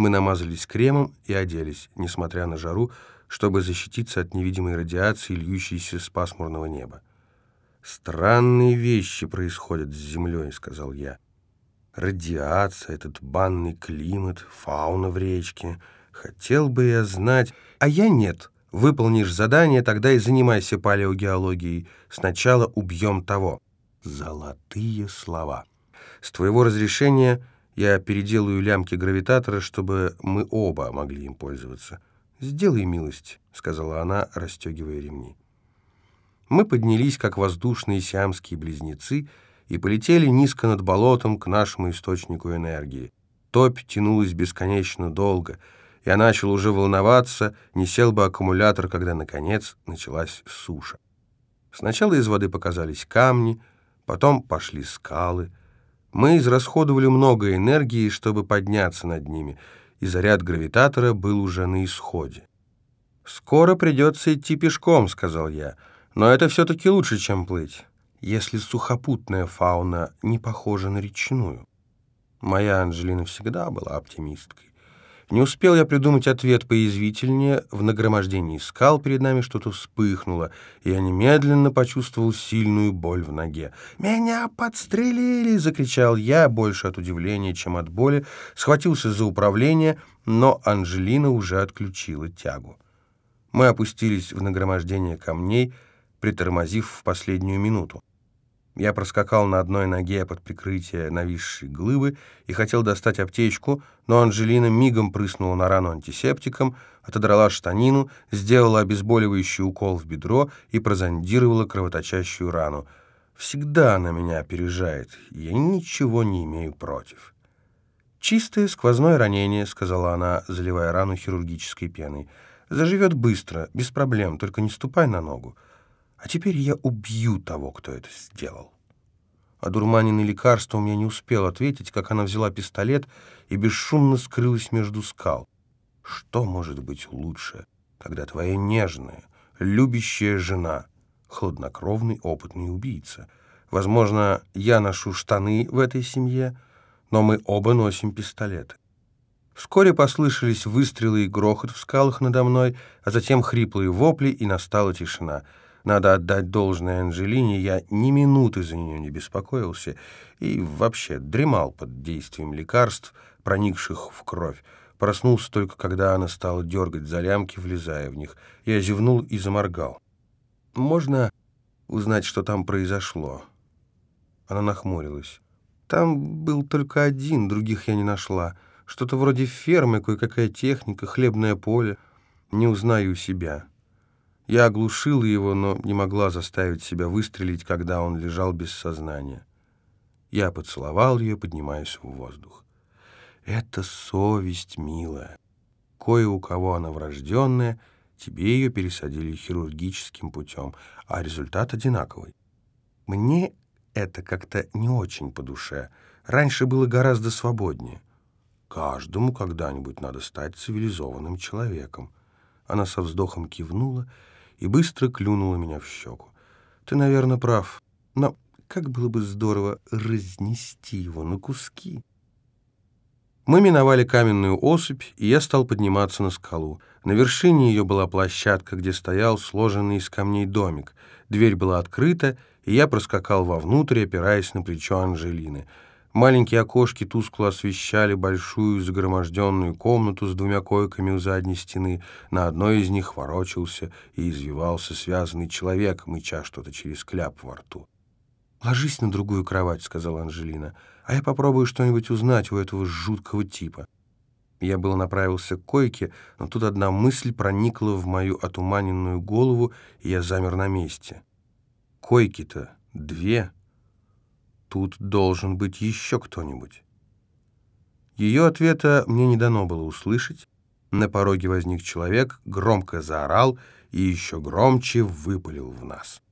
Мы намазались кремом и оделись, несмотря на жару, чтобы защититься от невидимой радиации, льющейся с пасмурного неба. «Странные вещи происходят с Землей», — сказал я. «Радиация, этот банный климат, фауна в речке. Хотел бы я знать...» «А я нет. Выполнишь задание, тогда и занимайся палеогеологией. Сначала убьем того». Золотые слова. «С твоего разрешения я переделаю лямки гравитатора, чтобы мы оба могли им пользоваться. «Сделай милость», — сказала она, расстегивая ремни. Мы поднялись, как воздушные сиамские близнецы, и полетели низко над болотом к нашему источнику энергии. Топь тянулась бесконечно долго. Я начал уже волноваться, не сел бы аккумулятор, когда, наконец, началась суша. Сначала из воды показались камни, потом пошли скалы — мы израсходовали много энергии, чтобы подняться над ними, и заряд гравитатора был уже на исходе. «Скоро придется идти пешком», — сказал я, — «но это все-таки лучше, чем плыть, если сухопутная фауна не похожа на речную». Моя Анжелина всегда была оптимисткой. Не успел я придумать ответ поязвительнее, в нагромождении скал перед нами что-то вспыхнуло, и я немедленно почувствовал сильную боль в ноге. «Меня подстрелили!» — закричал я, больше от удивления, чем от боли, схватился за управление, но Анжелина уже отключила тягу. Мы опустились в нагромождение камней, притормозив в последнюю минуту. Я проскакал на одной ноге под прикрытие нависшей глыбы и хотел достать аптечку, но Анжелина мигом прыснула на рану антисептиком, отодрала штанину, сделала обезболивающий укол в бедро и прозондировала кровоточащую рану. Всегда она меня опережает, я ничего не имею против. «Чистое сквозное ранение», — сказала она, заливая рану хирургической пеной. «Заживет быстро, без проблем, только не ступай на ногу». А теперь я убью того, кто это сделал. Одурманенный лекарством я не успел ответить, как она взяла пистолет и бесшумно скрылась между скал. Что может быть лучше, когда твоя нежная, любящая жена, хладнокровный опытный убийца? Возможно, я ношу штаны в этой семье, но мы оба носим пистолеты. Вскоре послышались выстрелы и грохот в скалах надо мной, а затем хриплые вопли, и настала тишина — надо отдать должное Анжелине, я ни минуты за нее не беспокоился и вообще дремал под действием лекарств, проникших в кровь. Проснулся только, когда она стала дергать за лямки, влезая в них. Я зевнул и заморгал. «Можно узнать, что там произошло?» Она нахмурилась. «Там был только один, других я не нашла. Что-то вроде фермы, кое-какая техника, хлебное поле. Не узнаю себя». Я оглушила его, но не могла заставить себя выстрелить, когда он лежал без сознания. Я поцеловал ее, поднимаясь в воздух. Это совесть, милая. Кое у кого она врожденная, тебе ее пересадили хирургическим путем, а результат одинаковый. Мне это как-то не очень по душе. Раньше было гораздо свободнее. Каждому когда-нибудь надо стать цивилизованным человеком. Она со вздохом кивнула и быстро клюнула меня в щеку. «Ты, наверное, прав, но как было бы здорово разнести его на куски». Мы миновали каменную осыпь, и я стал подниматься на скалу. На вершине ее была площадка, где стоял сложенный из камней домик. Дверь была открыта, и я проскакал вовнутрь, опираясь на плечо Анжелины — Маленькие окошки тускло освещали большую загроможденную комнату с двумя койками у задней стены. На одной из них ворочался и извивался связанный человек, мыча что-то через кляп во рту. «Ложись на другую кровать», — сказала Анжелина, «а я попробую что-нибудь узнать у этого жуткого типа». Я был направился к койке, но тут одна мысль проникла в мою отуманенную голову, и я замер на месте. «Койки-то две». Тут должен быть еще кто-нибудь. Ее ответа мне не дано было услышать. На пороге возник человек, громко заорал и еще громче выпалил в нас.